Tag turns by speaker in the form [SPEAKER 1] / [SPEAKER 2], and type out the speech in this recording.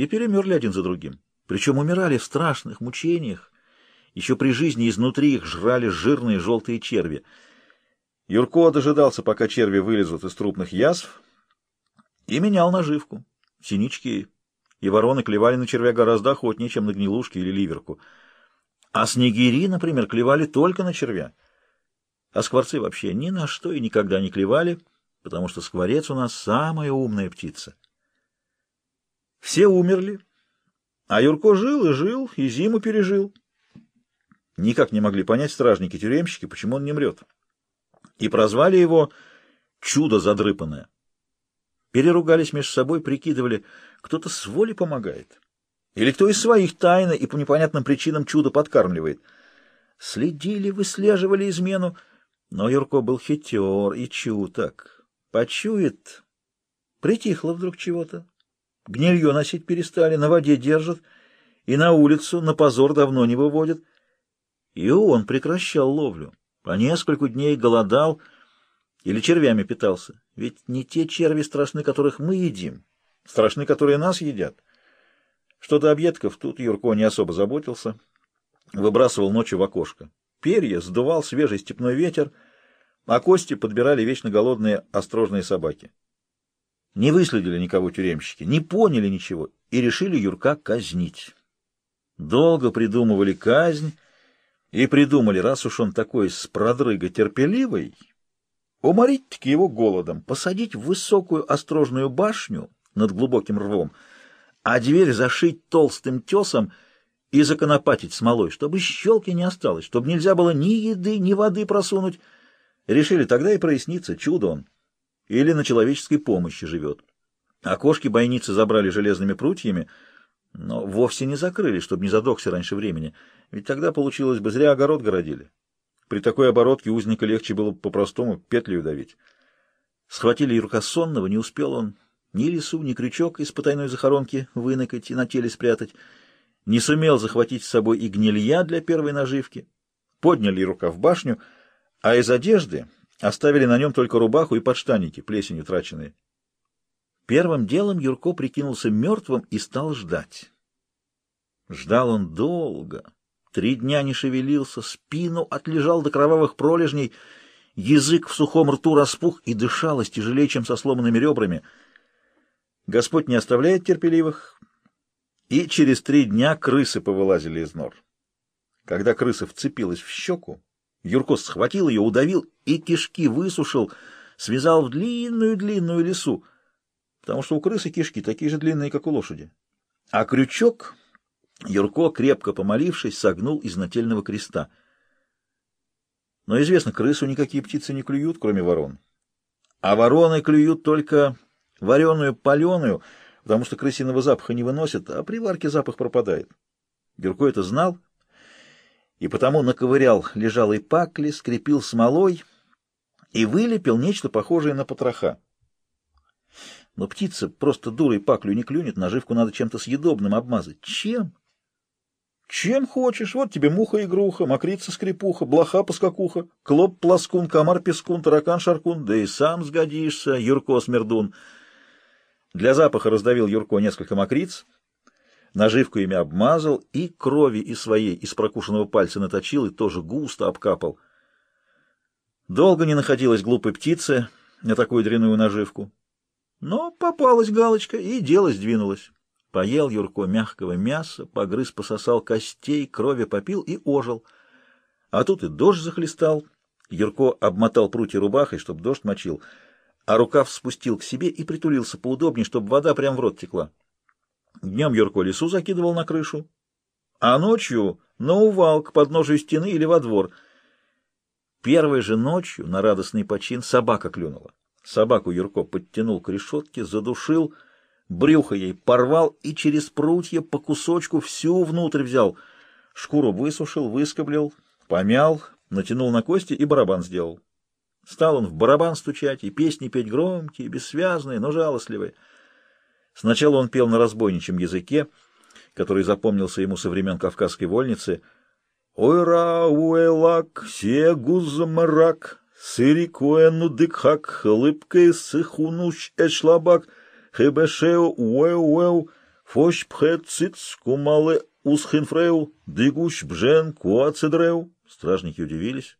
[SPEAKER 1] и перемерли один за другим. Причем умирали в страшных мучениях. Еще при жизни изнутри их жрали жирные желтые черви. Юрко дожидался, пока черви вылезут из трупных язв, и менял наживку. Синички и вороны клевали на червя гораздо охотнее, чем на гнилушки или ливерку. А снегири, например, клевали только на червя. А скворцы вообще ни на что и никогда не клевали, потому что скворец у нас самая умная птица. Все умерли, а Юрко жил и жил, и зиму пережил. Никак не могли понять стражники-тюремщики, почему он не мрет. И прозвали его «чудо задрыпанное». Переругались между собой, прикидывали, кто-то с воли помогает. Или кто из своих тайно и по непонятным причинам чудо подкармливает. Следили, выслеживали измену, но Юрко был хитер и чуток. Почует, притихло вдруг чего-то. Гнилье носить перестали, на воде держат, и на улицу на позор давно не выводят. И он прекращал ловлю. По несколько дней голодал или червями питался. Ведь не те черви страшны, которых мы едим, страшны, которые нас едят. Что до объедков, тут Юрко не особо заботился. Выбрасывал ночью в окошко. Перья сдувал свежий степной ветер, а кости подбирали вечно голодные острожные собаки. Не выследили никого тюремщики, не поняли ничего и решили Юрка казнить. Долго придумывали казнь и придумали, раз уж он такой с продрыга терпеливый, уморить-таки его голодом, посадить в высокую острожную башню над глубоким рвом, а дверь зашить толстым тесом и законопатить смолой, чтобы щелки не осталось, чтобы нельзя было ни еды, ни воды просунуть. Решили тогда и проясниться, чудо он или на человеческой помощи живет. Окошки бойницы забрали железными прутьями, но вовсе не закрыли, чтобы не задохся раньше времени, ведь тогда получилось бы зря огород городили. При такой оборотке узника легче было по-простому петлю давить. Схватили Юрка сонного, не успел он ни лесу, ни крючок из потайной захоронки выныкать и на теле спрятать, не сумел захватить с собой и гнилья для первой наживки. Подняли Юрка в башню, а из одежды Оставили на нем только рубаху и подштанники, плесенью траченные. Первым делом Юрко прикинулся мертвым и стал ждать. Ждал он долго. Три дня не шевелился, спину отлежал до кровавых пролежней, язык в сухом рту распух и дышалось тяжелее, чем со сломанными ребрами. Господь не оставляет терпеливых, и через три дня крысы повылазили из нор. Когда крыса вцепилась в щеку, Юрко схватил ее, удавил и кишки высушил, связал в длинную-длинную лесу, потому что у крысы кишки такие же длинные, как у лошади. А крючок Юрко, крепко помолившись, согнул из нательного креста. Но известно, крысу никакие птицы не клюют, кроме ворон. А вороны клюют только вареную, паленую, потому что крысиного запаха не выносят, а при варке запах пропадает. Юрко это знал и потому наковырял лежалой пакли, скрепил смолой и вылепил нечто похожее на потроха. Но птица просто дурой паклю не клюнет, наживку надо чем-то съедобным обмазать. Чем? Чем хочешь. Вот тебе муха-игруха, мокрица-скрипуха, блоха-поскакуха, клоп-пласкун, комар-пескун, таракан-шаркун, да и сам сгодишься, Юрко-смердун. Для запаха раздавил Юрко несколько мокриц, наживку ими обмазал и крови и своей из прокушенного пальца наточил и тоже густо обкапал. Долго не находилась глупой птицы на такую дряную наживку. Но попалась галочка, и дело сдвинулось. Поел Юрко мягкого мяса, погрыз, пососал костей, крови попил и ожил. А тут и дождь захлестал. Юрко обмотал прутья рубахой, чтобы дождь мочил, а рукав спустил к себе и притулился поудобнее, чтобы вода прямо в рот текла. Днем Юрко лесу закидывал на крышу, а ночью на увал к подножию стены или во двор. Первой же ночью на радостный почин собака клюнула. Собаку Юрко подтянул к решетке, задушил, брюхо ей порвал и через прутья по кусочку всю внутрь взял. Шкуру высушил, выскоблил, помял, натянул на кости и барабан сделал. Стал он в барабан стучать и песни петь громкие, бессвязные, но жалостливые. Сначала он пел на разбойничьем языке, который запомнился ему со времен Кавказской вольницы. «Ойра уэлак, сегузмарак, сырикуэну дыкхак, хлыпкой сыхунуш эшлабак, хебешеу уэу-уэу, Фощ пхет циц кумале усхинфреу, дыгущ бжен куацедреу. Стражники удивились.